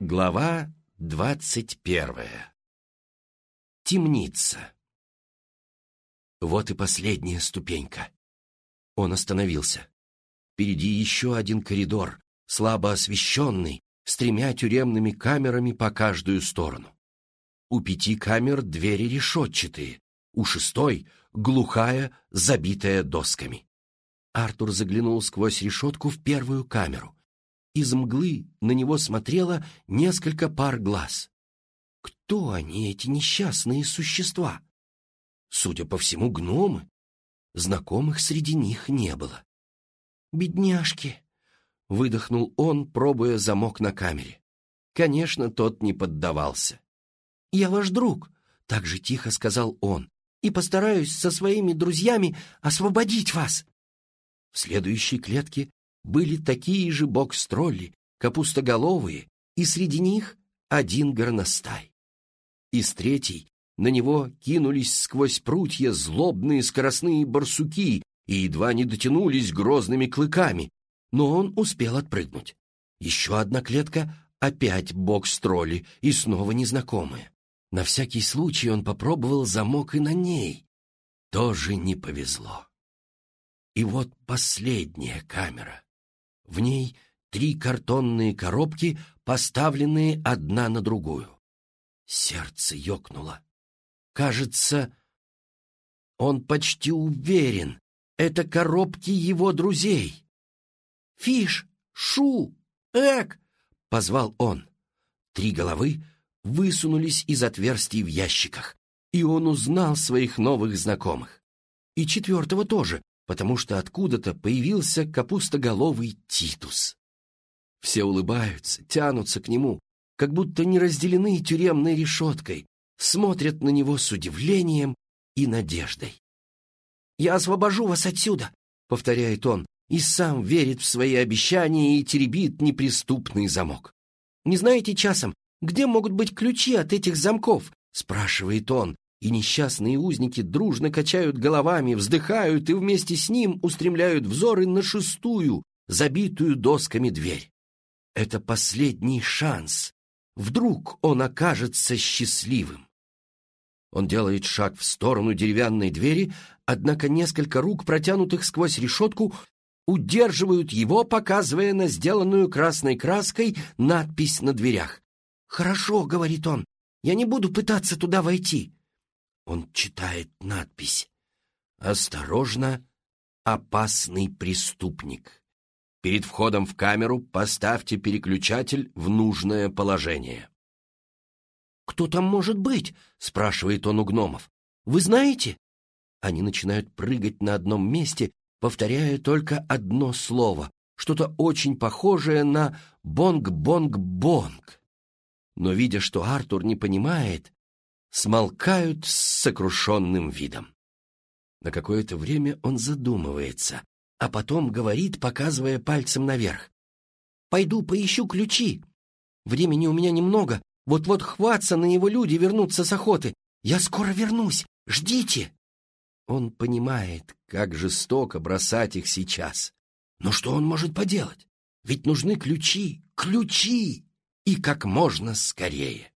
Глава двадцать первая. Темница. Вот и последняя ступенька. Он остановился. Впереди еще один коридор, слабо освещенный, с тремя тюремными камерами по каждую сторону. У пяти камер двери решетчатые, у шестой — глухая, забитая досками. Артур заглянул сквозь решетку в первую камеру. Из мглы на него смотрело несколько пар глаз. Кто они, эти несчастные существа? Судя по всему, гномы. Знакомых среди них не было. «Бедняжки!» — выдохнул он, пробуя замок на камере. Конечно, тот не поддавался. «Я ваш друг», — так же тихо сказал он, «и постараюсь со своими друзьями освободить вас». В следующей клетке были такие же бокс-тролли, капустоголовые, и среди них один горностай. Из третьей на него кинулись сквозь прутья злобные скоростные барсуки и едва не дотянулись грозными клыками, но он успел отпрыгнуть. Еще одна клетка, опять бокс-тролли и снова незнакомые. На всякий случай он попробовал замок и на ней. Тоже не повезло. И вот последняя камера. В ней три картонные коробки, поставленные одна на другую. Сердце ёкнуло. Кажется, он почти уверен, это коробки его друзей. «Фиш! Шу! Эк!» — позвал он. Три головы высунулись из отверстий в ящиках, и он узнал своих новых знакомых. И четвертого тоже, потому что откуда-то появился капустоголовый Титус. Все улыбаются, тянутся к нему, как будто не разделены тюремной решеткой, смотрят на него с удивлением и надеждой. «Я освобожу вас отсюда», — повторяет он, и сам верит в свои обещания и теребит неприступный замок. «Не знаете часом, где могут быть ключи от этих замков?» — спрашивает он, и несчастные узники дружно качают головами, вздыхают и вместе с ним устремляют взоры на шестую, забитую досками дверь. Это последний шанс. Вдруг он окажется счастливым. Он делает шаг в сторону деревянной двери, однако несколько рук, протянутых сквозь решетку, удерживают его, показывая на сделанную красной краской надпись на дверях. «Хорошо», — говорит он, — «я не буду пытаться туда войти». Он читает надпись «Осторожно, опасный преступник». Перед входом в камеру поставьте переключатель в нужное положение. «Кто там может быть?» — спрашивает он у гномов. «Вы знаете?» Они начинают прыгать на одном месте, повторяя только одно слово, что-то очень похожее на «бонг-бонг-бонг». Но, видя, что Артур не понимает, смолкают с сокрушенным видом. На какое-то время он задумывается, а потом говорит, показывая пальцем наверх. «Пойду поищу ключи. Времени у меня немного, вот-вот хватся на него люди вернутся с охоты. Я скоро вернусь, ждите!» Он понимает, как жестоко бросать их сейчас. Но что он может поделать? Ведь нужны ключи, ключи! И как можно скорее.